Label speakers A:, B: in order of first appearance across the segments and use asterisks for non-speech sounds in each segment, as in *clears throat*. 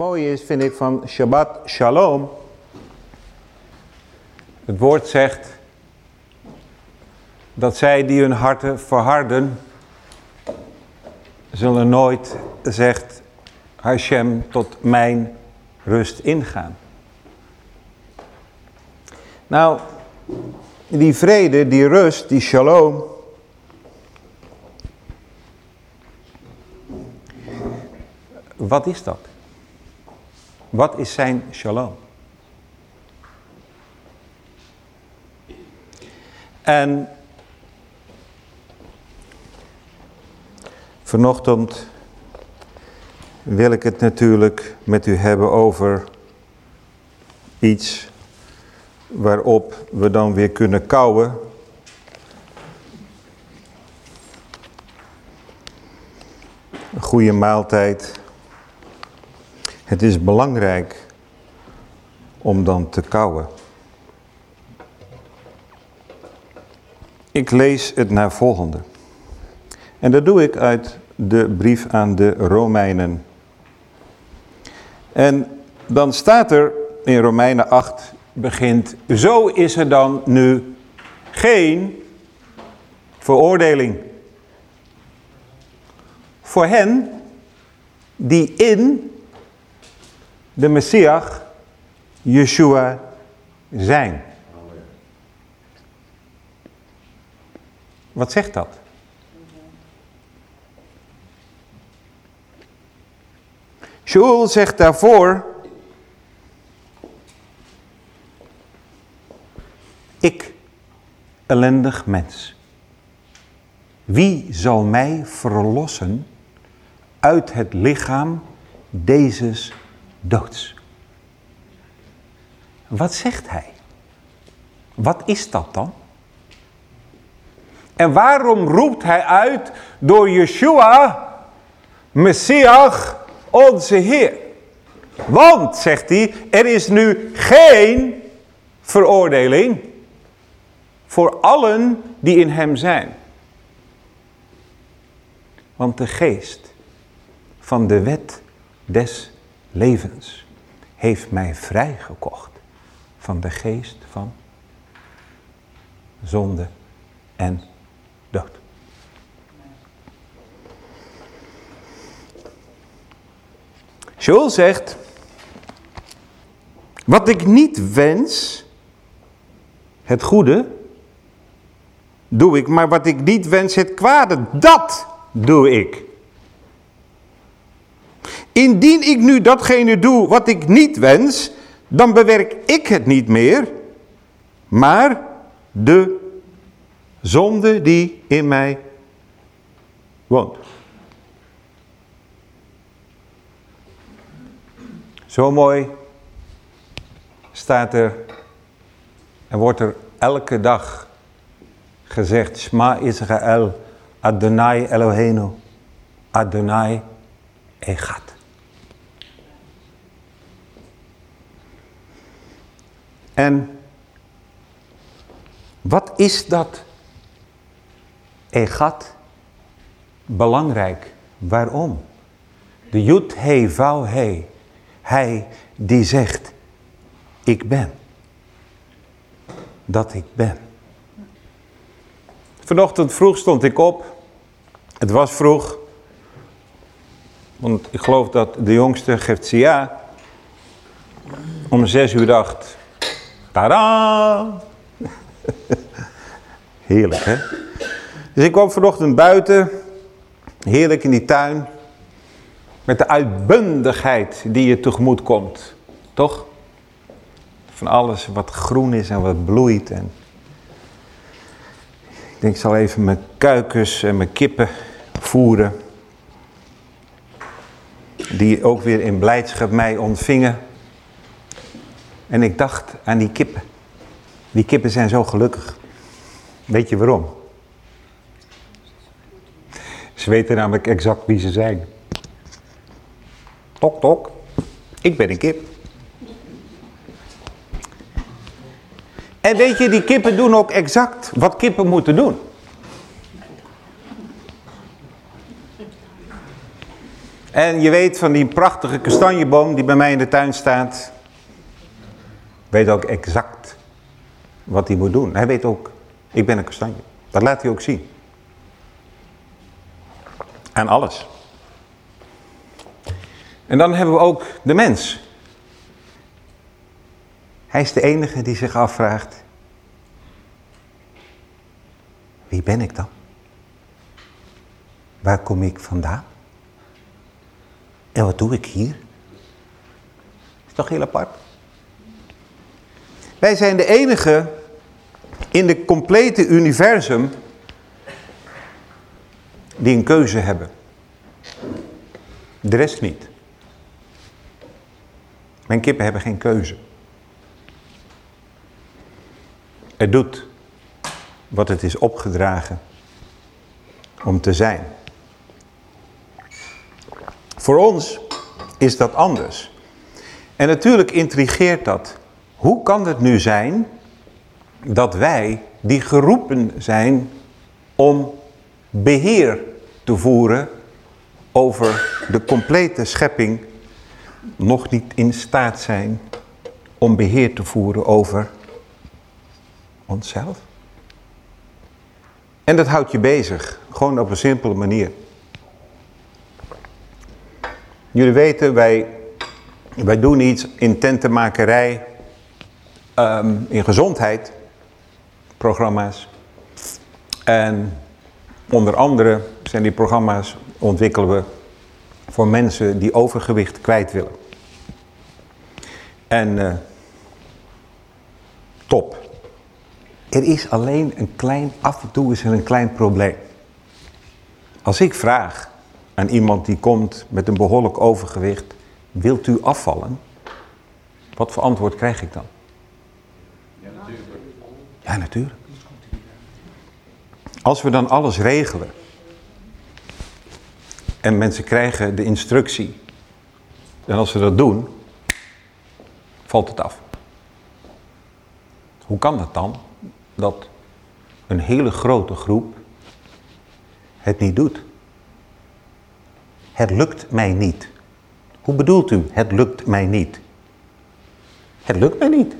A: Mooie is, vind ik, van Shabbat Shalom. Het woord zegt dat zij die hun harten verharden, zullen nooit, zegt Hashem, tot mijn rust ingaan. Nou, die vrede, die rust, die shalom. Wat is dat? Wat is zijn shalom? En vanochtend wil ik het natuurlijk met u hebben over iets waarop we dan weer kunnen kouwen. Een goede maaltijd. Het is belangrijk om dan te kouwen. Ik lees het naar volgende. En dat doe ik uit de brief aan de Romeinen. En dan staat er in Romeinen 8 begint, zo is er dan nu geen veroordeling. Voor hen die in de Messias, Yeshua, zijn. Wat zegt dat? Shaul zegt daarvoor, ik, ellendig mens, wie zal mij verlossen uit het lichaam deze doods? Wat zegt hij? Wat is dat dan? En waarom roept hij uit door Yeshua, Messias, onze Heer? Want, zegt hij, er is nu geen veroordeling voor allen die in hem zijn. Want de geest van de wet des levens heeft mij vrijgekocht van de geest van zonde en dood. Joel zegt, wat ik niet wens, het goede, doe ik, maar wat ik niet wens, het kwade, dat doe ik. Indien ik nu datgene doe wat ik niet wens, dan bewerk ik het niet meer, maar de zonde die in mij woont. Zo mooi staat er en wordt er elke dag gezegd, Shma Israël, Adonai Eloheinu, Adonai Echad. En wat is dat Echad? Belangrijk. Waarom? De Jud He Vau He. Hij die zegt, ik ben. Dat ik ben. Vanochtend vroeg stond ik op. Het was vroeg. Want ik geloof dat de jongste geeft ja. Om zes uur dacht. Tada! Heerlijk hè. Dus ik kwam vanochtend buiten. Heerlijk in die tuin. Met de uitbundigheid die je tegemoet komt. Toch? Van alles wat groen is en wat bloeit. En ik denk, ik zal even mijn kuikens en mijn kippen voeren. Die ook weer in blijdschap mij ontvingen. En ik dacht aan die kippen. Die kippen zijn zo gelukkig. Weet je waarom? Ze weten namelijk exact wie ze zijn. Tok, tok. Ik ben een kip. En weet je, die kippen doen ook exact wat kippen moeten doen. En je weet van die prachtige kastanjeboom die bij mij in de tuin staat. Weet ook exact wat hij moet doen. Hij weet ook, ik ben een kastanje. Dat laat hij ook zien. En alles. En dan hebben we ook de mens. Hij is de enige die zich afvraagt. Wie ben ik dan? Waar kom ik vandaan? En wat doe ik hier? Is toch heel apart? Wij zijn de enige in de complete universum die een keuze hebben. De rest niet. Mijn kippen hebben geen keuze. Het doet wat het is opgedragen om te zijn. Voor ons is dat anders. En natuurlijk intrigeert dat. Hoe kan het nu zijn dat wij, die geroepen zijn om beheer te voeren over de complete schepping, nog niet in staat zijn om beheer te voeren over onszelf? En dat houdt je bezig, gewoon op een simpele manier. Jullie weten, wij, wij doen iets in tentenmakerij, um, in gezondheid, programma's. En onder andere zijn die programma's, ontwikkelen we voor mensen die overgewicht kwijt willen. En uh, top. Er is alleen een klein, af en toe is er een klein probleem. Als ik vraag aan iemand die komt met een behoorlijk overgewicht, wilt u afvallen? Wat voor antwoord krijg ik dan? Ja, natuurlijk. Als we dan alles regelen en mensen krijgen de instructie, en als ze dat doen, valt het af. Hoe kan dat dan? Dat een hele grote groep het niet doet. Het lukt mij niet. Hoe bedoelt u, het lukt mij niet? Het lukt mij niet.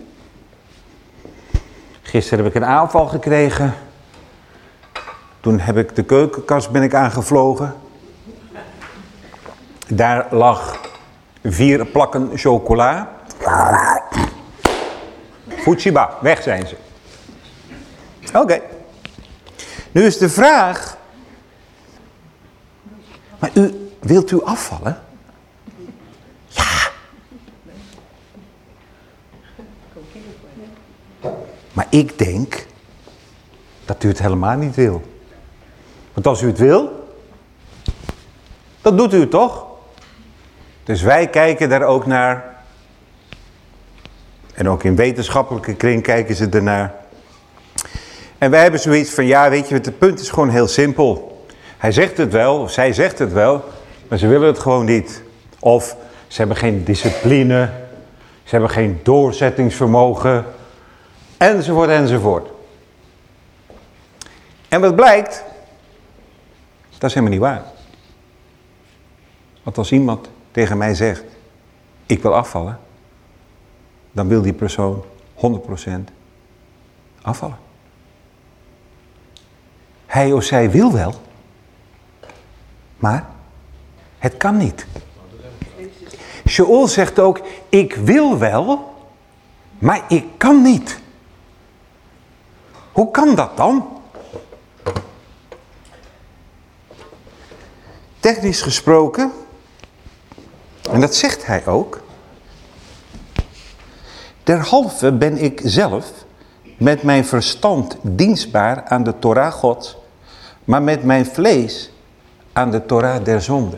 A: Gisteren heb ik een aanval gekregen. Toen heb ik de keukenkast ben ik aangevlogen. Daar lag vier plakken chocola. Fujiba, weg zijn ze. Oké. Nu is de vraag. Maar u, wilt u afvallen? Maar ik denk dat u het helemaal niet wil. Want als u het wil, dan doet u het toch? Dus wij kijken daar ook naar. En ook in wetenschappelijke kring kijken ze ernaar. En wij hebben zoiets van, ja weet je, het punt is gewoon heel simpel. Hij zegt het wel, of zij zegt het wel, maar ze willen het gewoon niet. Of ze hebben geen discipline, ze hebben geen doorzettingsvermogen, enzovoort, enzovoort. En wat blijkt? Dat is helemaal niet waar. Want als iemand tegen mij zegt, ik wil afvallen, dan wil die persoon 100% afvallen. Hij of zij wil wel, maar het kan niet. Sheol zegt ook, ik wil wel, maar ik kan niet. Hoe kan dat dan? Technisch gesproken, en dat zegt hij ook, derhalve ben ik zelf met mijn verstand dienstbaar aan de Torah God, maar met mijn vlees aan de Torah der zonde.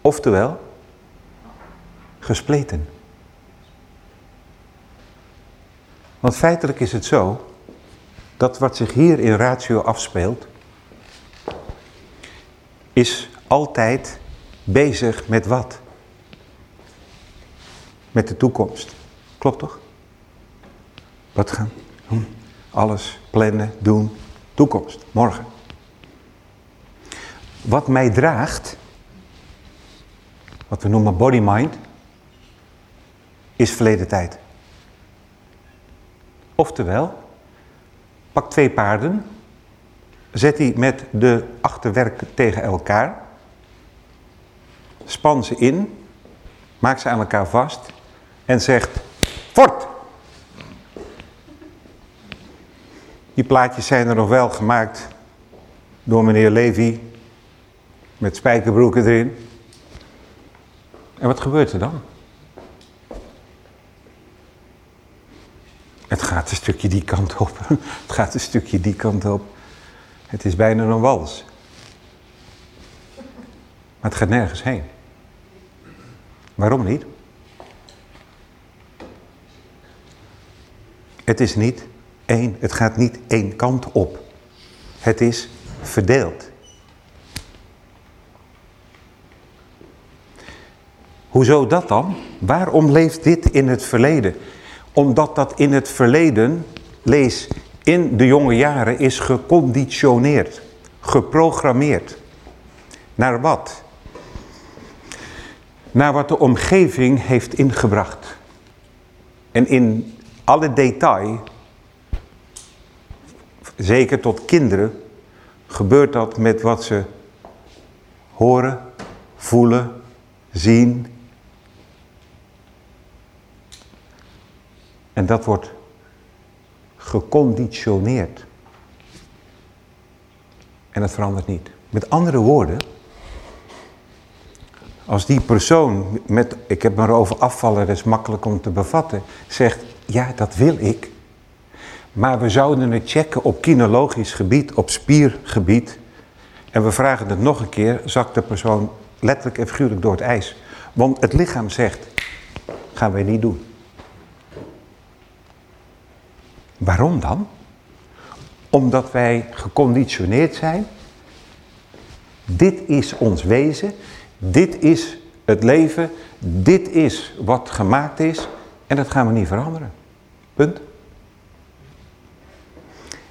A: Oftewel, gespleten. Want feitelijk is het zo, dat wat zich hier in ratio afspeelt, is altijd bezig met wat? Met de toekomst. Klopt toch? Wat gaan? Hm. Alles plannen, doen. Toekomst, morgen. wat mij draagt, wat we noemen body mind, is verleden tijd. Oftewel, pak twee paarden, zet die met de achterwerk tegen elkaar, span ze in, maak ze aan elkaar vast en zegt, fort! Die plaatjes zijn er nog wel gemaakt door meneer Levy met spijkerbroeken erin. En wat gebeurt er dan? Gaat een stukje die kant op. *laughs* Het gaat een stukje die kant op. Het is bijna een wals. Maar het gaat nergens heen. Waarom niet? Het is niet één, het gaat niet één kant op. Het is verdeeld. Hoezo dat dan? Waarom leeft dit in het verleden? Omdat dat in het verleden, lees, in de jonge jaren is geconditioneerd, geprogrammeerd. Naar wat? Naar wat de omgeving heeft ingebracht. En in alle detail, zeker tot kinderen, gebeurt dat met wat ze horen, voelen, zien. En dat wordt geconditioneerd. En dat verandert niet. Met andere woorden, als die persoon met, ik heb me erover afvallen, dat is makkelijk om te bevatten, zegt, ja dat wil ik, maar we zouden het checken op kinologisch gebied, op spiergebied. En we vragen het nog een keer, zakt de persoon letterlijk en figuurlijk door het ijs. Want het lichaam zegt, gaan wij niet doen. Waarom dan? Omdat wij geconditioneerd zijn. Dit is ons wezen. Dit is het leven. Dit is wat gemaakt is. En dat gaan we niet veranderen. Punt.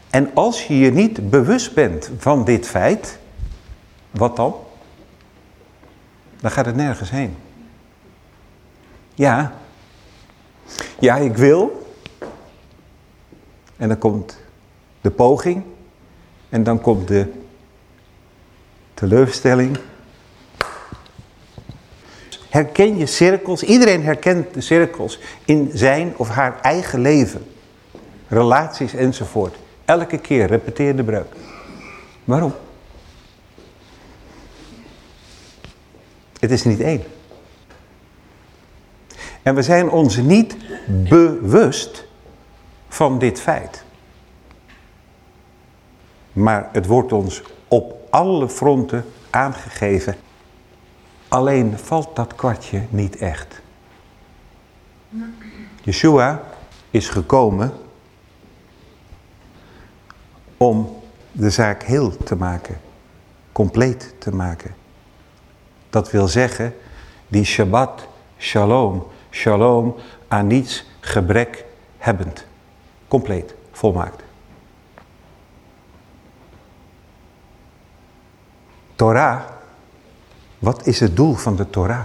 A: En als je je niet bewust bent van dit feit, wat dan? Dan gaat het nergens heen. Ja, ja ik wil. En dan komt de poging. En dan komt de teleurstelling. Herken je cirkels? Iedereen herkent de cirkels in zijn of haar eigen leven. Relaties enzovoort. Elke keer repeteer de breuk. Waarom? Het is niet één. En we zijn ons niet bewust van dit feit. Maar het wordt ons op alle fronten aangegeven. Alleen valt dat kwartje niet echt. Yeshua is gekomen om de zaak heel te maken, compleet te maken. Dat wil zeggen, die Shabbat, shalom, shalom, aan niets gebrek hebbend. Compleet, volmaakt. Torah, wat is het doel van de Torah?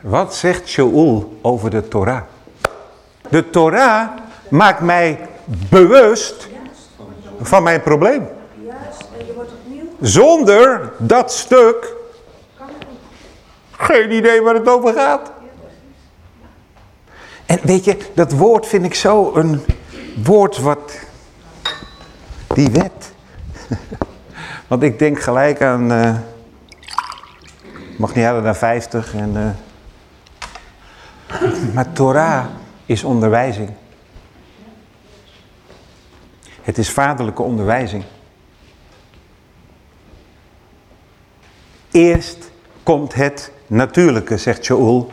A: Wat zegt Shaul over de Torah? De Torah maakt mij bewust van mijn probleem. Zonder dat stuk geen idee waar het over gaat. En weet je, dat woord vind ik zo een woord wat... Die wet. *laughs* Want ik denk gelijk aan... Uh, mag niet harder dan 50. En, uh, *clears throat* maar Torah is onderwijzing. Het is vaderlijke onderwijzing. Eerst komt het natuurlijke, zegt Joel.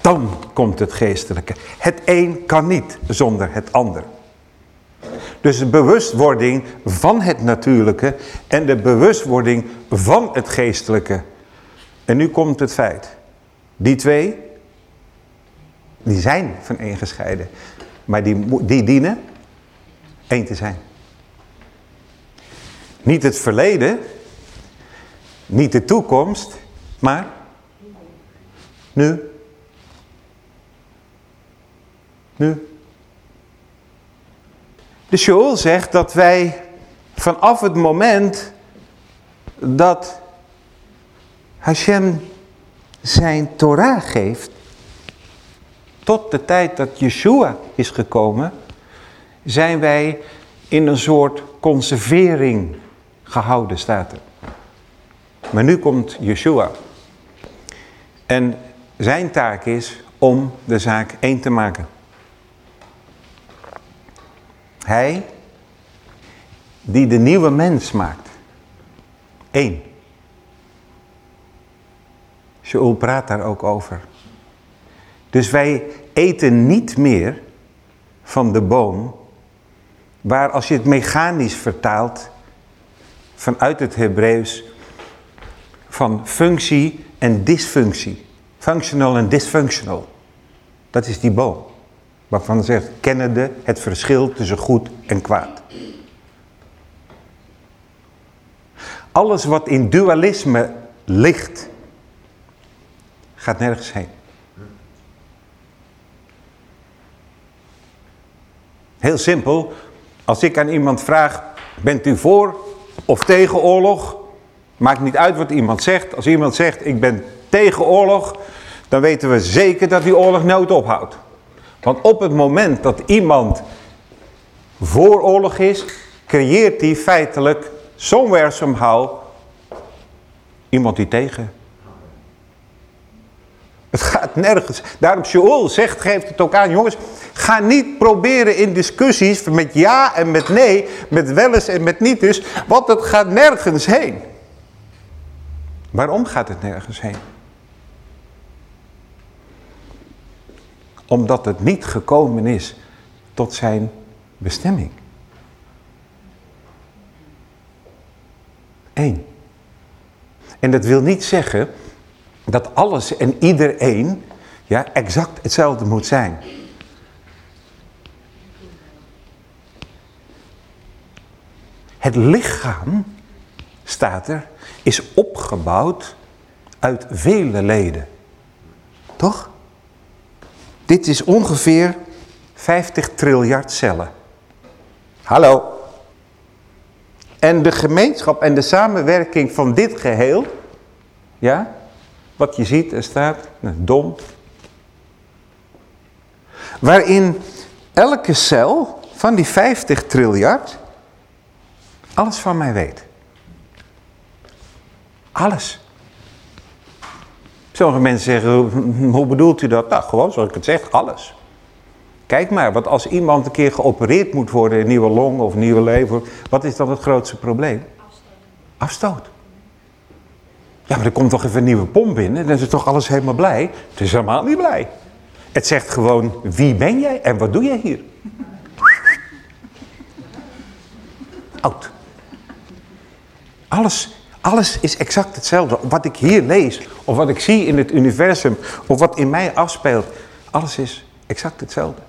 A: Dan komt het geestelijke. Het een kan niet zonder het ander. Dus de bewustwording van het natuurlijke en de bewustwording van het geestelijke. En nu komt het feit. Die twee, die zijn van één gescheiden. Maar die, die dienen één te zijn. Niet het verleden, niet de toekomst, maar nu. Nu. De Shoel zegt dat wij vanaf het moment dat Hashem zijn Torah geeft, tot de tijd dat Yeshua is gekomen, zijn wij in een soort conservering gehouden, staat. Maar nu komt Yeshua. En zijn taak is om de zaak één te maken. Hij die de nieuwe mens maakt. Eén. Shaul praat daar ook over. Dus wij eten niet meer van de boom, waar als je het mechanisch vertaalt, vanuit het Hebreeuws, van functie en dysfunctie. Functional en dysfunctional. Dat is die boom. Waarvan zegt, kennende het verschil tussen goed en kwaad. Alles wat in dualisme ligt, gaat nergens heen. Heel simpel, als ik aan iemand vraag, bent u voor of tegen oorlog? Maakt niet uit wat iemand zegt. Als iemand zegt, ik ben tegen oorlog, dan weten we zeker dat die oorlog nooit ophoudt. Want op het moment dat iemand voor oorlog is, creëert hij feitelijk, somewhere somehow, iemand die tegen. Het gaat nergens. Daarom Shaul zegt, geeft het ook aan, jongens, ga niet proberen in discussies met ja en met nee, met wel eens en met niet dus, want het gaat nergens heen. Waarom gaat het nergens heen? Omdat het niet gekomen is tot zijn bestemming. Eén. En dat wil niet zeggen dat alles en iedereen ja, exact hetzelfde moet zijn. Het lichaam, staat er, is opgebouwd uit vele leden. Toch? Dit is ongeveer 50 triljard cellen. Hallo. En de gemeenschap en de samenwerking van dit geheel, ja, wat je ziet, er staat, dom. Waarin elke cel van die 50 triljard alles van mij weet. Alles. Sommige mensen zeggen, hoe bedoelt u dat? Nou, gewoon zoals ik het zeg, alles. Kijk maar, want als iemand een keer geopereerd moet worden, een nieuwe long of een nieuwe lever, wat is dan het grootste probleem? Afstoot. Ja, maar er komt toch even een nieuwe pomp binnen, dan is toch alles helemaal blij? Het is helemaal niet blij. Het zegt gewoon, wie ben jij en wat doe jij hier? *laughs* Oud. Alles, alles is exact hetzelfde. Wat ik hier lees, of wat ik zie in het universum, of wat in mij afspeelt, alles is exact hetzelfde.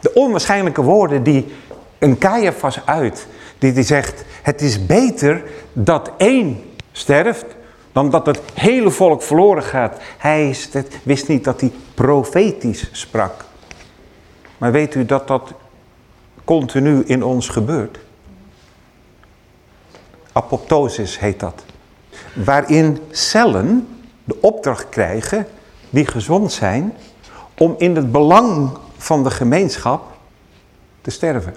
A: De onwaarschijnlijke woorden die een Caiaphas uit, die, die zegt, het is beter dat één sterft, dan dat het hele volk verloren gaat. Hij wist niet dat hij profetisch sprak. Maar weet u dat dat continu in ons gebeurt? Apoptosis heet dat. Waarin cellen de opdracht krijgen, die gezond zijn, om in het belang van de gemeenschap te sterven.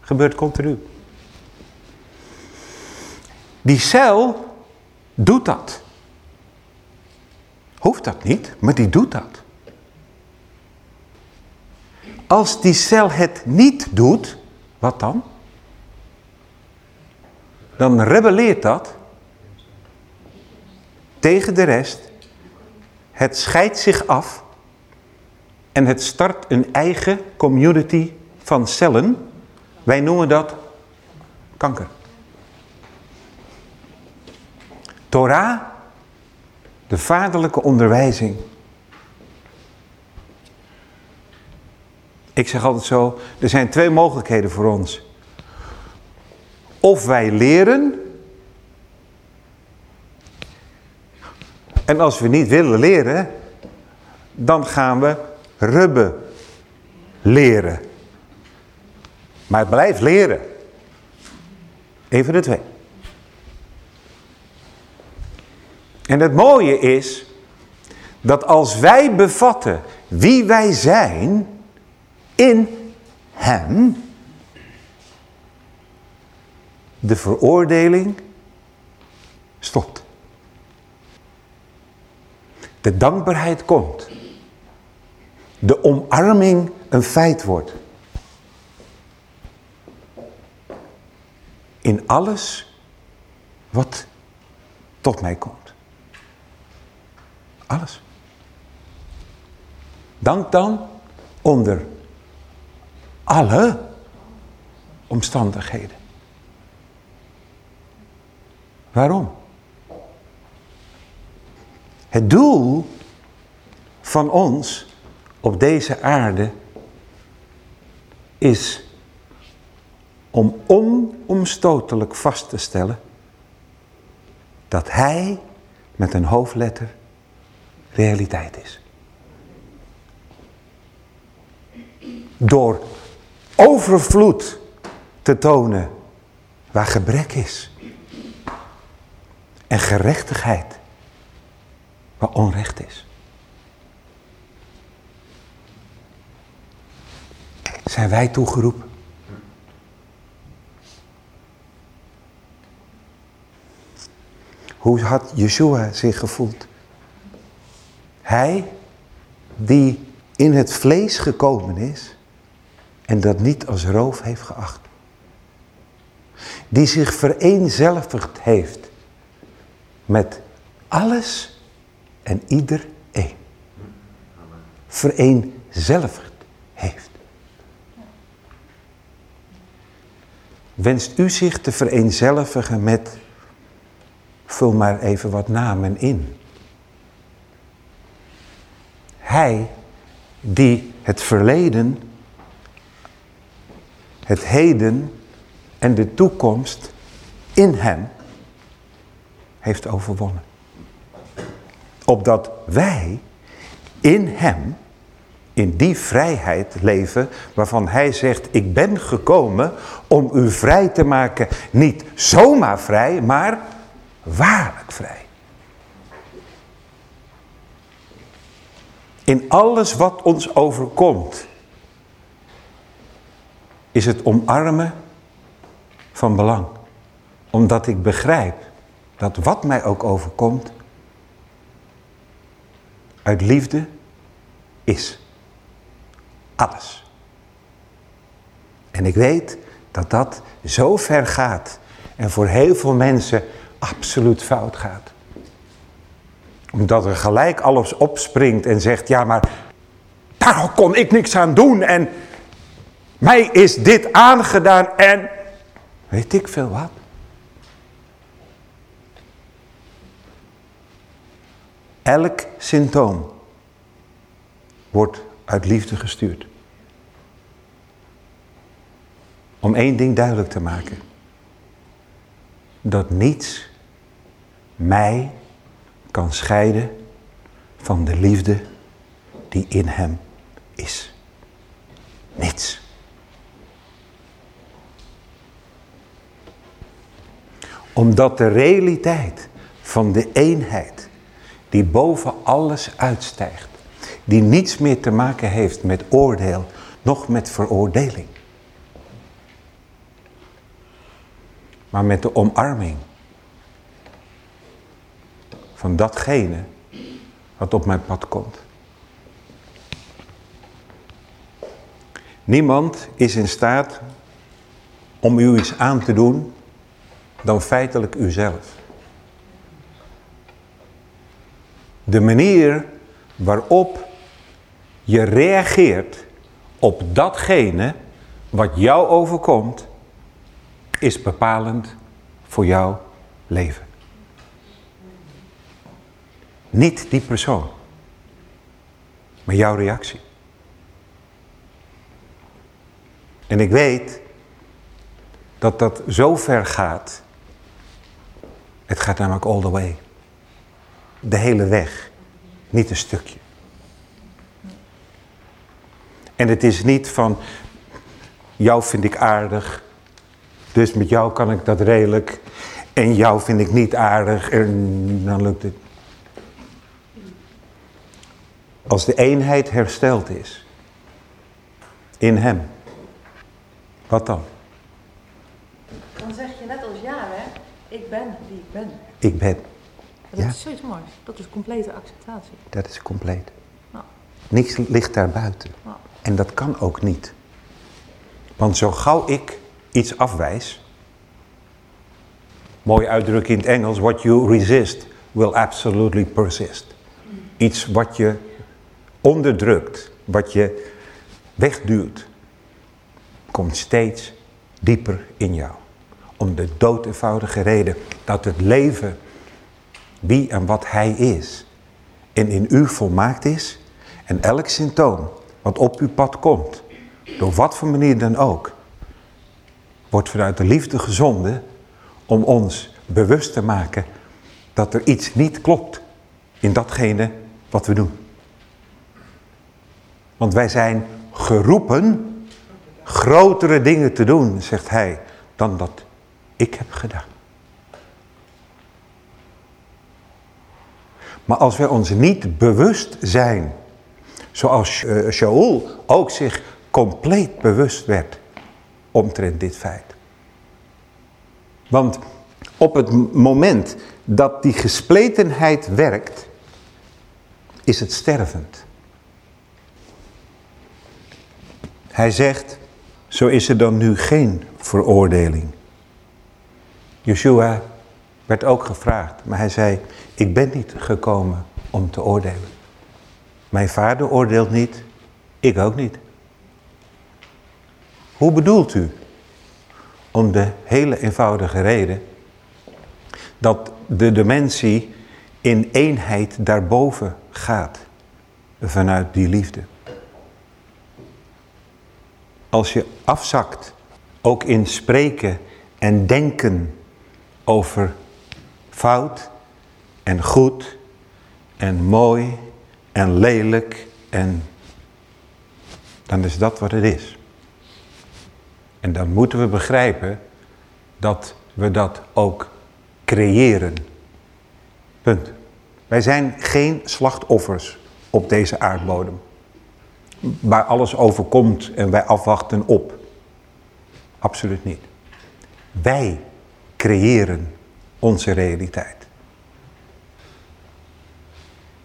A: Gebeurt continu. Die cel doet dat. Hoeft dat niet, maar die doet dat. Als die cel het niet doet, wat dan? Dan rebelleert dat tegen de rest. Het scheidt zich af en het start een eigen community van cellen. Wij noemen dat kanker. Torah, de vaderlijke onderwijzing. Ik zeg altijd zo, er zijn twee mogelijkheden voor ons. Of wij leren, en als we niet willen leren, dan gaan we rubben leren. Maar blijf leren. Even de twee. En het mooie is dat als wij bevatten wie wij zijn in hem, de veroordeling stopt. De dankbaarheid komt. De omarming een feit wordt. In alles wat tot mij komt. Alles. Dank dan onder alle omstandigheden. Waarom? Het doel van ons op deze aarde is om onomstotelijk vast te stellen dat Hij met een hoofdletter realiteit is. Door overvloed te tonen waar gebrek is. En gerechtigheid waar onrecht is. Zijn wij toegeroepen? Hoe had Yeshua zich gevoeld? Hij die in het vlees gekomen is en dat niet als roof heeft geacht. Die zich vereenzelvigd heeft met alles en iedereen. Vereenzelvigd heeft. Wenst u zich te vereenzelvigen met, vul maar even wat namen in. Hij die het verleden, het heden en de toekomst in hem heeft overwonnen. Opdat wij in hem, in die vrijheid leven waarvan hij zegt, ik ben gekomen om u vrij te maken, niet zomaar vrij, maar waarlijk vrij. In alles wat ons overkomt, is het omarmen van belang. Omdat ik begrijp dat wat mij ook overkomt, uit liefde is. Alles. En ik weet dat dat zo ver gaat en voor heel veel mensen absoluut fout gaat. Omdat er gelijk alles opspringt en zegt, ja maar daar kon ik niks aan doen en mij is dit aangedaan en weet ik veel wat. Elk symptoom wordt uit liefde gestuurd. Om één ding duidelijk te maken. Dat niets mij kan scheiden van de liefde die in hem is. Niets. Omdat de realiteit van de eenheid die boven alles uitstijgt, die niets meer te maken heeft met oordeel, noch met veroordeling. Maar met de omarming van datgene wat op mijn pad komt. Niemand is in staat om u iets aan te doen dan feitelijk uzelf. De manier waarop je reageert op datgene wat jou overkomt, is bepalend voor jouw leven. Niet die persoon, maar jouw reactie. En ik weet dat dat zo ver gaat. Het gaat namelijk all the way. De hele weg, niet een stukje. En het is niet van, jou vind ik aardig, dus met jou kan ik dat redelijk. En jou vind ik niet aardig en dan lukt het. Als de eenheid hersteld is, in hem, wat dan?
B: Dan zeg je net als ja, hè? Ik ben wie ik ben.
A: Ik ben.
B: Dat
A: Ja.
B: is zoiets moois. Dat is complete acceptatie.
A: Dat is compleet.
B: Nou,
A: Niks ligt daar buiten.
B: nou.
A: En dat kan ook niet. Want zo gauw ik iets afwijs, mooie uitdrukking in het Engels, what you resist will absolutely persist. Iets wat je onderdrukt, wat je wegduwt, komt steeds dieper in jou. Om de dood eenvoudige reden dat het leven wie en wat hij is en in u volmaakt is en elk symptoom wat op uw pad komt, door wat voor manier dan ook, wordt vanuit de liefde gezonden om ons bewust te maken dat er iets niet klopt in datgene wat we doen. Want wij zijn geroepen grotere dingen te doen, zegt hij, dan dat ik heb gedaan. Maar als wij ons niet bewust zijn, zoals uh, Shaul ook zich compleet bewust werd omtrent dit feit. Want op het moment dat die gespletenheid werkt, is het stervend. Hij zegt, zo is er dan nu geen veroordeling. Yeshua werd ook gevraagd, maar hij zei, ik ben niet gekomen om te oordelen. Mijn vader oordeelt niet, ik ook niet. Hoe bedoelt u? Om de hele eenvoudige reden dat de dimensie in eenheid daarboven gaat vanuit die liefde. Als je afzakt, ook in spreken en denken over fout en goed en mooi en lelijk en dan is dat wat het is. En dan moeten we begrijpen dat we dat ook creëren. Punt. Wij zijn geen slachtoffers op deze aardbodem. Waar alles overkomt en wij afwachten op. Absoluut niet. Wij creëren onze realiteit.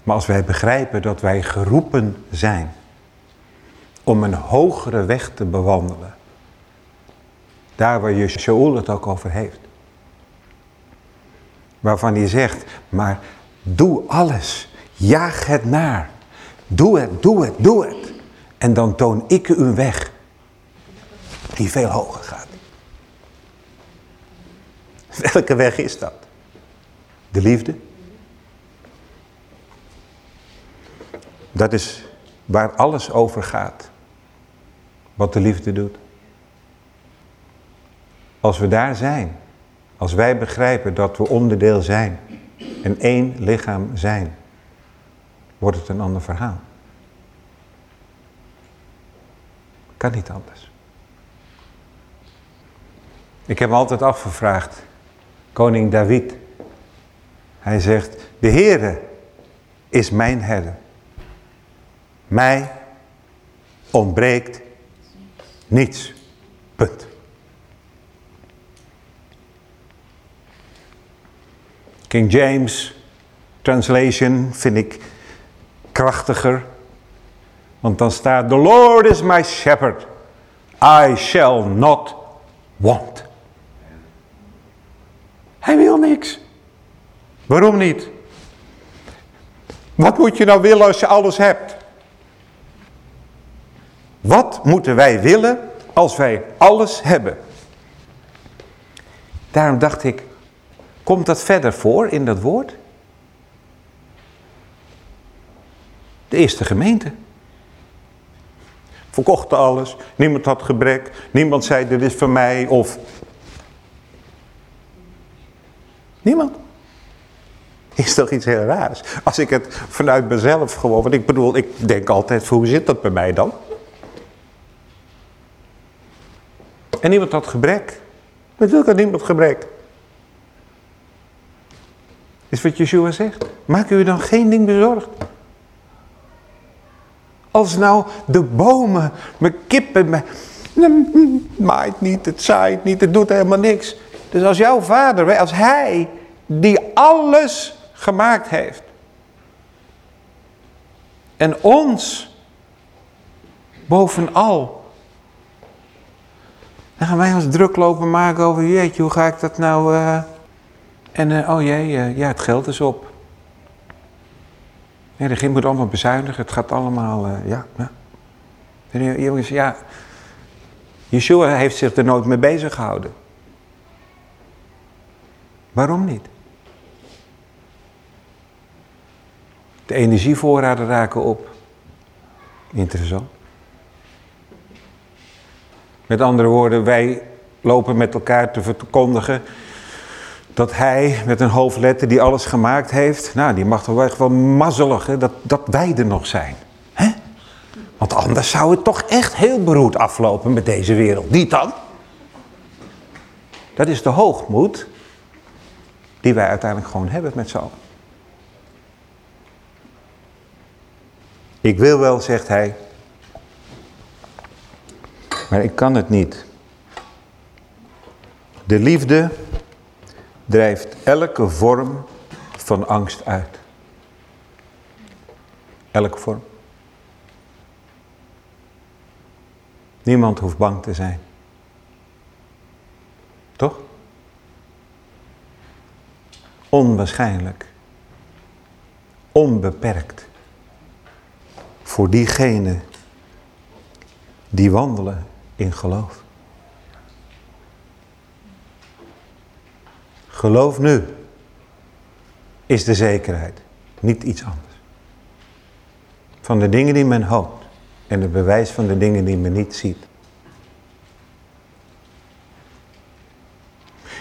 A: Maar als wij begrijpen dat wij geroepen zijn om een hogere weg te bewandelen, daar waar Shaul het ook over heeft. Waarvan hij zegt, maar doe alles, jaag het naar, doe het, doe het, doe het. En dan toon ik u een weg die veel hoger gaat. *laughs* Welke weg is dat? De liefde? Dat is waar alles over gaat. Wat de liefde doet. Als we daar zijn, als wij begrijpen dat we onderdeel zijn en één lichaam zijn, wordt het een ander verhaal. Kan niet anders. Ik heb me altijd afgevraagd, koning David, hij zegt, de Heere is mijn herder. Mij ontbreekt niets. Punt. King James translation vind ik krachtiger. Want dan staat, The Lord is my shepherd. I shall not want. Hij wil niks. Waarom niet? Wat moet je nou willen als je alles hebt? Wat moeten wij willen als wij alles hebben? Daarom dacht ik, komt dat verder voor in dat woord? De eerste gemeente. Verkochten alles. Niemand had gebrek. Niemand zei dit is van mij of... Niemand. Is toch iets heel raars. Als ik het vanuit mezelf gewoon... Want ik bedoel, ik denk altijd, hoe zit dat bij mij dan? En niemand had gebrek. Natuurlijk had niemand gebrek. Is wat Yeshua zegt. Maak u dan geen ding bezorgd. Als nou de bomen, mijn kippen, mijn, maait niet, het zaait niet, het doet helemaal niks. Dus als jouw vader, als hij die alles gemaakt heeft. En ons bovenal. Dan gaan wij ons druk lopen maken over, jeetje, hoe ga ik dat nou... Uh... En uh, oh jee, uh, ja, het geld is op. Ja, de regering moet allemaal bezuinigen. Het gaat allemaal, ja. ja. Jongens, ja. Yeshua heeft zich er nooit mee bezig gehouden. Waarom niet? De energievoorraden raken op. Interessant. Met andere woorden, wij lopen met elkaar te verkondigen dat hij met een hoofdletter die alles gemaakt heeft, nou die mag toch echt wel mazzelig hè, dat, dat wij er nog zijn. hè? Want anders zou het toch echt heel beroerd aflopen met deze wereld. Niet dan? Dat is de hoogmoed die wij uiteindelijk gewoon hebben met allen. Ik wil wel, zegt hij, maar ik kan het niet. De liefde drijft elke vorm van angst uit. Elke vorm. Niemand hoeft bang te zijn. Toch? Onwaarschijnlijk. Onbeperkt. Voor diegenen die wandelen in geloof. Geloof nu is de zekerheid, niet iets anders. Van de dingen die men hoopt en het bewijs van de dingen die men niet ziet.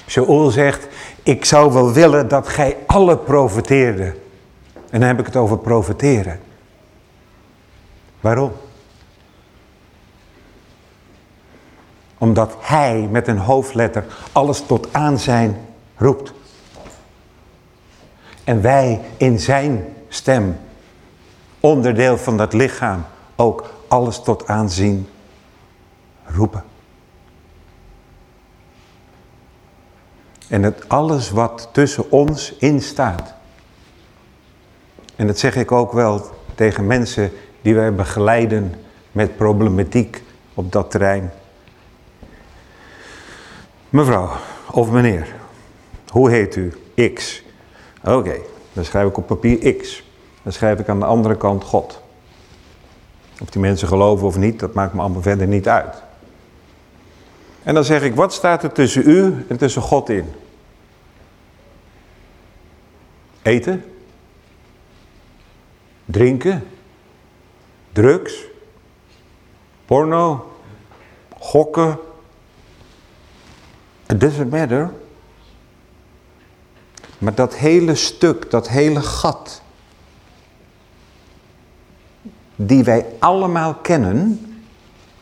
A: Shaul zegt, ik zou wel willen dat gij alle profeteerde. En dan heb ik het over profeteren. Waarom? Omdat hij met een hoofdletter alles tot aanzijn roept. En wij in zijn stem, onderdeel van dat lichaam, ook alles tot aanzien roepen. En het alles wat tussen ons in staat. En dat zeg ik ook wel tegen mensen die wij begeleiden met problematiek op dat terrein. Mevrouw of meneer, hoe heet u? X. Oké, dan schrijf ik op papier X. Dan schrijf ik aan de andere kant God. Of die mensen geloven of niet, dat maakt me allemaal verder niet uit. En dan zeg ik, wat staat er tussen u en tussen God in? Eten? Drinken? Drugs? Porno? Gokken? It doesn't matter. Maar dat hele stuk, dat hele gat, die wij allemaal kennen,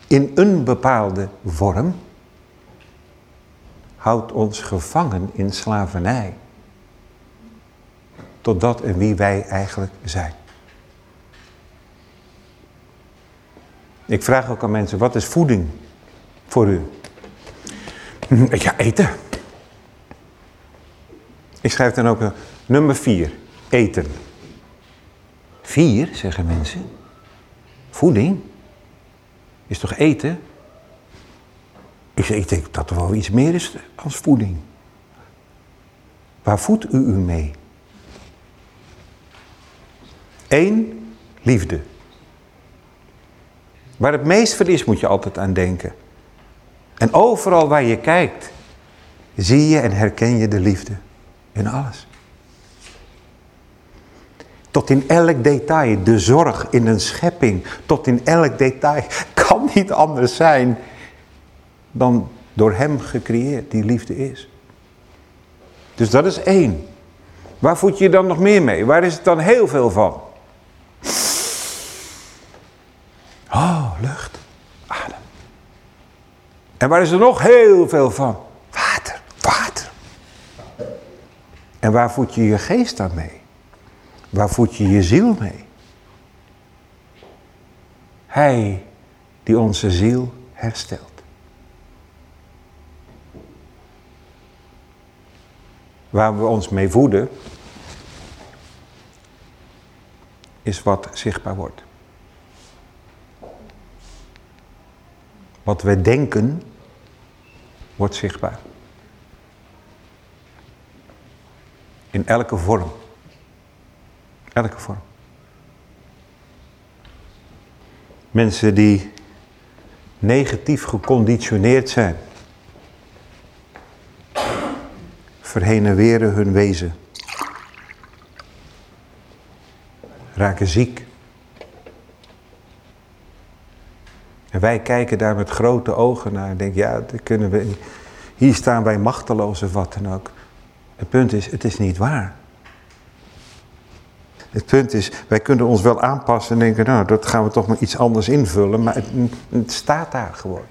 A: in een bepaalde vorm, houdt ons gevangen in slavernij. Tot dat en wie wij eigenlijk zijn. Ik vraag ook aan mensen, wat is voeding voor u? *laughs* Ja, eten. Ik schrijf dan ook nummer vier, eten. Vier, zeggen mensen. Voeding? Is toch eten? Ik denk dat er wel iets meer is als voeding. Waar voedt u u mee? Eén, liefde. Waar het meest van is, moet je altijd aan denken. En overal waar je kijkt, zie je en herken je de liefde. In alles. tot in elk detail. De zorg in een schepping, tot in elk detail. *laughs* Kan niet anders zijn dan door hem gecreëerd, die liefde is. Dus dat is één. Waar voed je dan nog meer mee? Waar is het dan heel veel van? Oh, lucht. En waar is er nog heel veel van? Water, water. En waar voed je je geest dan mee? Waar voed je je ziel mee? Hij die onze ziel herstelt. Waar we ons mee voeden, is wat zichtbaar wordt. Wat we denken, wordt zichtbaar. In elke vorm. Elke vorm. Mensen die negatief geconditioneerd zijn. Verheneweren hun wezen. Raken ziek. En wij kijken daar met grote ogen naar en denken, ja, dat kunnen we, hier staan wij machteloos of wat dan ook. Het punt is, het is niet waar. Het punt is, wij kunnen ons wel aanpassen en denken, nou, dat gaan we toch maar iets anders invullen, maar het, het staat daar gewoon.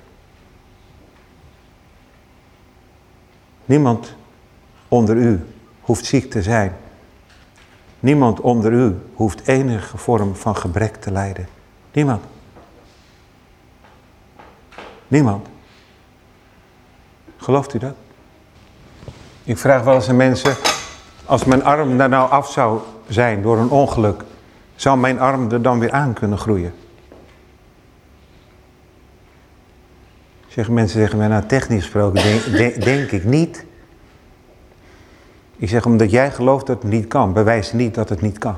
A: Niemand onder u hoeft ziek te zijn. Niemand onder u hoeft enige vorm van gebrek te lijden. Niemand. Niemand. Gelooft u dat? Ik vraag wel eens aan mensen, als mijn arm daar nou af zou zijn door een ongeluk, zou mijn arm er dan weer aan kunnen groeien? Zeggen mensen zeggen mij, nou technisch gesproken denk, denk ik niet. Ik zeg, omdat jij gelooft dat het niet kan, bewijst niet dat het niet kan.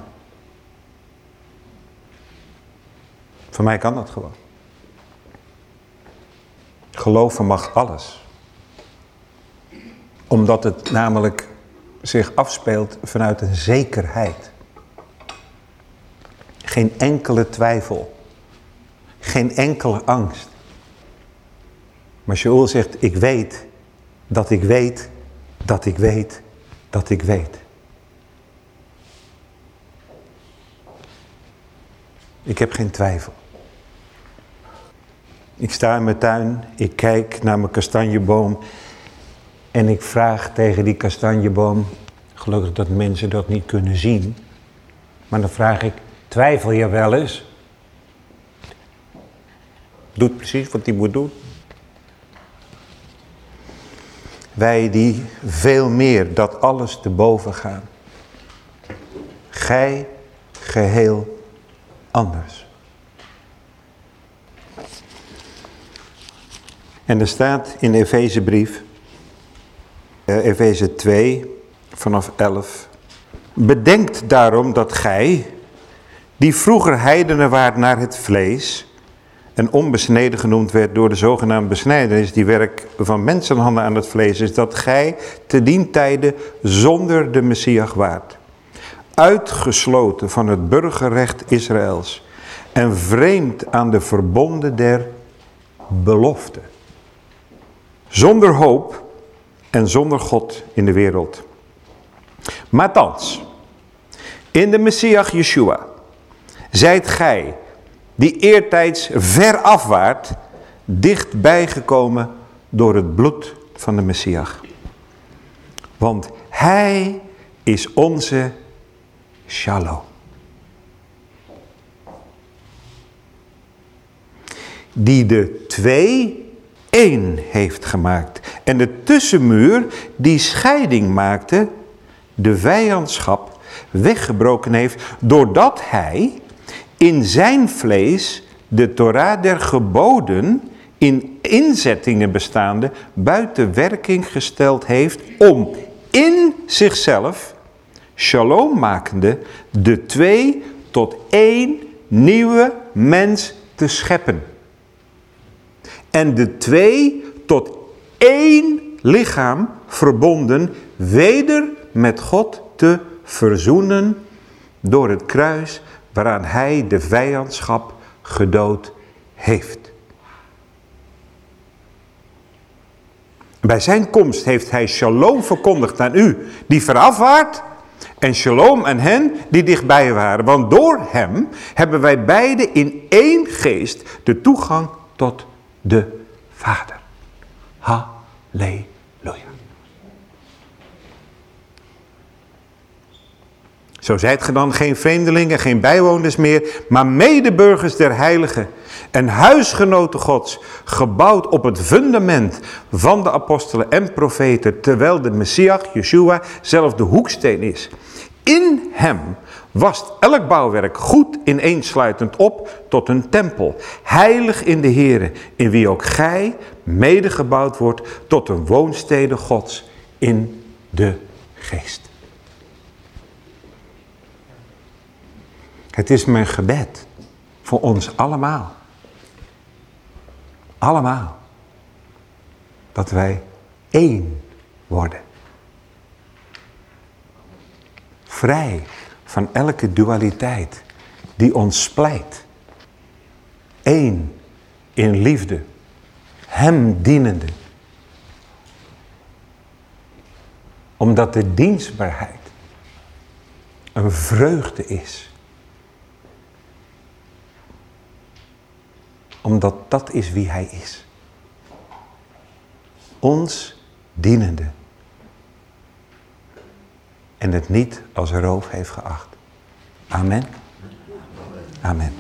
A: Voor mij kan dat gewoon. Geloven mag alles. Omdat het namelijk zich afspeelt vanuit een zekerheid. Geen enkele twijfel. Geen enkele angst. Maar Shaul zegt, ik weet dat ik weet dat ik weet dat ik weet. Ik heb geen twijfel. Ik sta in mijn tuin, ik kijk naar mijn kastanjeboom en ik vraag tegen die kastanjeboom, gelukkig dat mensen dat niet kunnen zien, maar dan vraag ik, twijfel je wel eens? Doet precies wat hij moet doen. Wij die veel meer dat alles te boven gaan. Gij geheel anders. En er staat in de Efezebrief, uh, Efeze 2, vanaf 11. Bedenkt daarom dat gij, die vroeger heidenen waart naar het vlees en onbesneden genoemd werd door de zogenaamde besnijdenis, die werk van mensenhanden aan het vlees is, dat gij te dien tijde zonder de Messias waart. Uitgesloten van het burgerrecht Israëls en vreemd aan de verbonden der belofte. Zonder hoop en zonder God in de wereld. Maar thans, in de Messias Yeshua, zijt gij die eertijds ver afwaart, dichtbij gekomen door het bloed van de Messias. Want hij is onze shalom. Die de twee één heeft gemaakt. En de tussenmuur die scheiding maakte, de vijandschap, weggebroken heeft, doordat hij in zijn vlees de Torah der geboden in inzettingen bestaande buiten werking gesteld heeft om in zichzelf, shalom makende, de twee tot één nieuwe mens te scheppen. En de twee tot één lichaam verbonden weder met God te verzoenen door het kruis waaraan hij de vijandschap gedood heeft. Bij zijn komst heeft hij shalom verkondigd aan u die veraf waart en shalom aan hen die dichtbij waren. Want door hem hebben wij beide in één geest de toegang tot de Vader. Halleluja. Zo zijt ge dan geen vreemdelingen, geen bijwoners meer, maar medeburgers der heiligen en huisgenoten gods, gebouwd op het fundament van de apostelen en profeten, terwijl de Messias, Yeshua, zelf de hoeksteen is. In hem wast elk bouwwerk goed ineensluitend op tot een tempel, heilig in de Here, in wie ook gij medegebouwd wordt tot een woonstede gods in de geest. Het is mijn gebed voor ons allemaal. Allemaal. Dat wij één worden. Vrij van elke dualiteit die ons splijt. Eén in liefde. Hem dienende. Omdat de dienstbaarheid een vreugde is Omdat dat is wie hij is. Ons dienende. En het niet als roof heeft geacht. Amen. Amen.